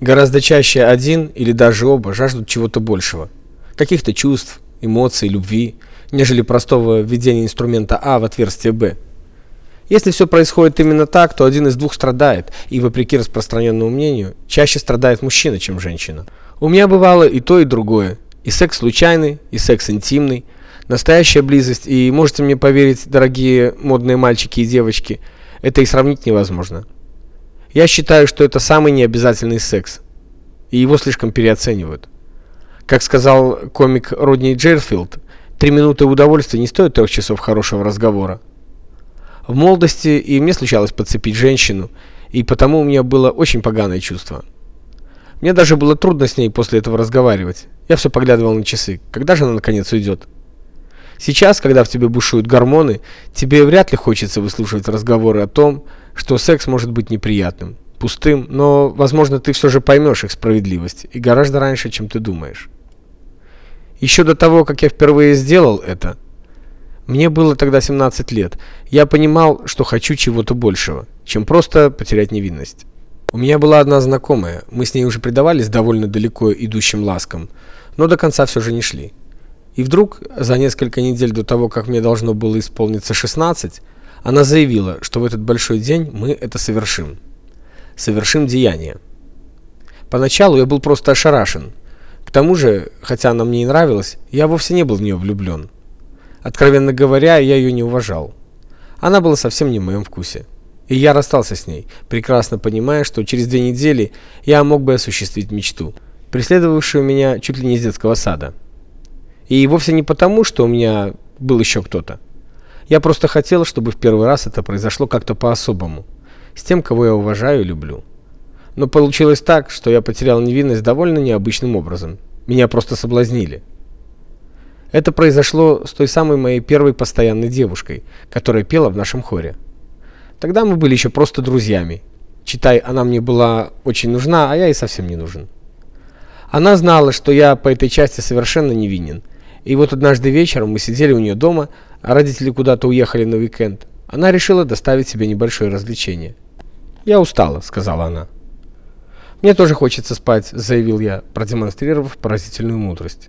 Гораздо чаще один или даже оба жаждут чего-то большего. Каких-то чувств, эмоций, любви, нежели простого введения инструмента А в отверстие Б. Если все происходит именно так, то один из двух страдает, и вопреки распространенному мнению, чаще страдает мужчина, чем женщина. У меня бывало и то, и другое. И секс случайный, и секс интимный, настоящая близость, и можете мне поверить, дорогие модные мальчики и девочки, это и сравнить невозможно. Я считаю, что это самый необязательный секс, и его слишком переоценивают. Как сказал комик Родни Джерфилд, три минуты удовольствия не стоят трех часов хорошего разговора. В молодости и мне случалось подцепить женщину, и потому у меня было очень поганое чувство. Мне даже было трудно с ней после этого разговаривать. Я все поглядывал на часы. Когда же она наконец уйдет? Сейчас, когда в тебе бушуют гормоны, тебе вряд ли хочется выслушивать разговоры о том, что секс может быть неприятным, пустым, но, возможно, ты все же поймешь их справедливость, и гораздо раньше, чем ты думаешь. Еще до того, как я впервые сделал это, мне было тогда 17 лет, я понимал, что хочу чего-то большего, чем просто потерять невинность. У меня была одна знакомая, мы с ней уже предавались довольно далеко идущим ласкам, но до конца все же не шли. И вдруг, за несколько недель до того, как мне должно было исполниться 16, она заявила, что в этот большой день мы это совершим. Совершим деяние. Поначалу я был просто ошарашен. К тому же, хотя она мне и нравилась, я вовсе не был в нее влюблен. Откровенно говоря, я ее не уважал. Она была совсем не в моем вкусе. И я расстался с ней, прекрасно понимая, что через две недели я мог бы осуществить мечту, преследовавшую меня чуть ли не с детского сада. И вовсе не потому, что у меня был еще кто-то. Я просто хотел, чтобы в первый раз это произошло как-то по-особому, с тем, кого я уважаю и люблю. Но получилось так, что я потерял невинность довольно необычным образом. Меня просто соблазнили. Это произошло с той самой моей первой постоянной девушкой, которая пела в нашем хоре. Тогда мы были еще просто друзьями. Читай, она мне была очень нужна, а я ей совсем не нужен. Она знала, что я по этой части совершенно невинен, и вот однажды вечером мы сидели у нее дома, а родители куда-то уехали на уикенд. Она решила доставить себе небольшое развлечение. "Я устала", сказала она. "Мне тоже хочется спать", заявил я, продемонстрировав поразительную мудрость.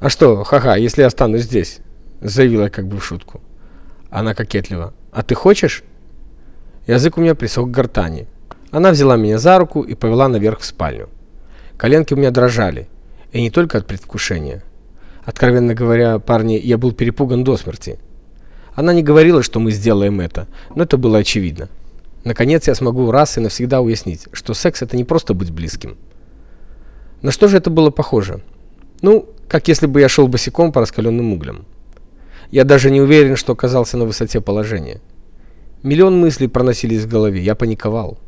"А что, ха-ха, если я останусь здесь?" заявила как бы в шутку. Она кокетливо: "А ты хочешь?" Язык у меня присох к гортани. Она взяла меня за руку и повела наверх в спальню. Коленки у меня дрожали, и не только от предвкушения. Откровенно говоря, парни, я был перепуган до смерти. Она не говорила, что мы сделаем это, но это было очевидно. Наконец я смогу раз и навсегда уяснить, что секс это не просто быть близким. На что же это было похоже? Ну, как если бы я шел босиком по раскаленным углям. Я даже не уверен, что оказался на высоте положения. Миллион мыслей проносились в голове, я паниковал.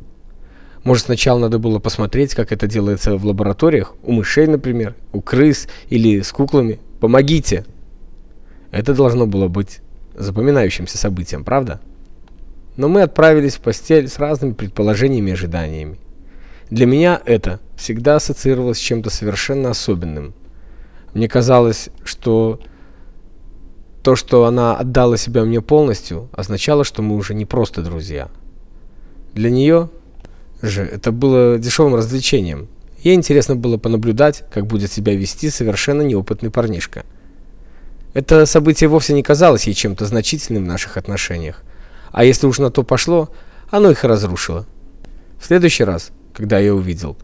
Может, сначала надо было посмотреть, как это делается в лабораториях, у мышей, например, у крыс или с куклами. Помогите!» Это должно было быть запоминающимся событием, правда? Но мы отправились в постель с разными предположениями и ожиданиями. Для меня это всегда ассоциировалось с чем-то совершенно особенным. Мне казалось, что то, что она отдала себя мне полностью, означало, что мы уже не просто друзья. Для нее же это было дешевым развлечением. Ей интересно было понаблюдать, как будет себя вести совершенно неопытный парнишка. Это событие вовсе не казалось ей чем-то значительным в наших отношениях. А если уж на то пошло, оно их разрушило. В следующий раз, когда я увидел,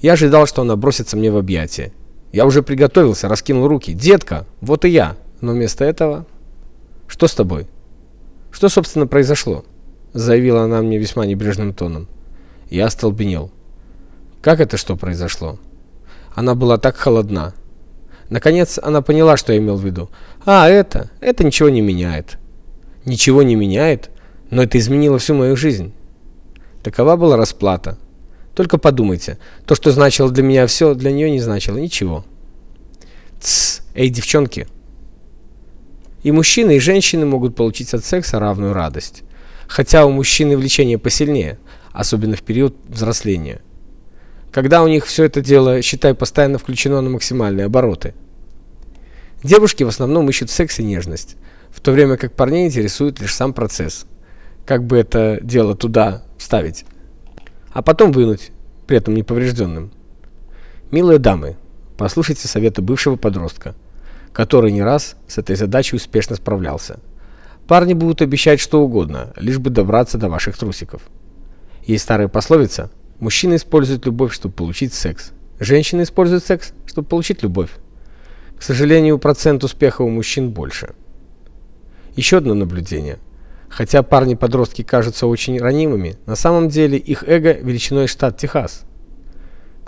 я ожидал, что она бросится мне в объятия. Я уже приготовился, раскинул руки. "Детка, вот и я". Но вместо этого Что с тобой? Что собственно произошло? заявила она мне весьма небрежным тоном. Я остолбенел. Как это что произошло? Она была так холодна. Наконец она поняла, что я имел в виду. А, это, это ничего не меняет. Ничего не меняет, но это изменило всю мою жизнь. Такова была расплата. Только подумайте, то, что значило для меня все, для нее не значило ничего. Тсс, эй, девчонки. И мужчины, и женщины могут получить от секса равную радость. Хотя у мужчины влечение посильнее, особенно в период взросления когда у них все это дело, считай, постоянно включено на максимальные обороты. Девушки в основном ищут секс и нежность, в то время как парней интересует лишь сам процесс. Как бы это дело туда вставить, а потом вынуть, при этом неповрежденным. Милые дамы, послушайте совета бывшего подростка, который не раз с этой задачей успешно справлялся. Парни будут обещать что угодно, лишь бы добраться до ваших трусиков. Есть старая пословица «Мужчина использует любовь, чтобы получить секс. Женщина использует секс, чтобы получить любовь». К сожалению, процент успеха у мужчин больше. Еще одно наблюдение. Хотя парни-подростки кажутся очень ранимыми, на самом деле их эго величиной штат Техас –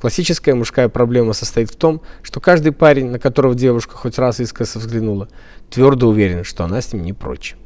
Классическая мужская проблема состоит в том, что каждый парень, на которого девушка хоть раз искоса взглянула, твердо уверен, что она с ним не прочь.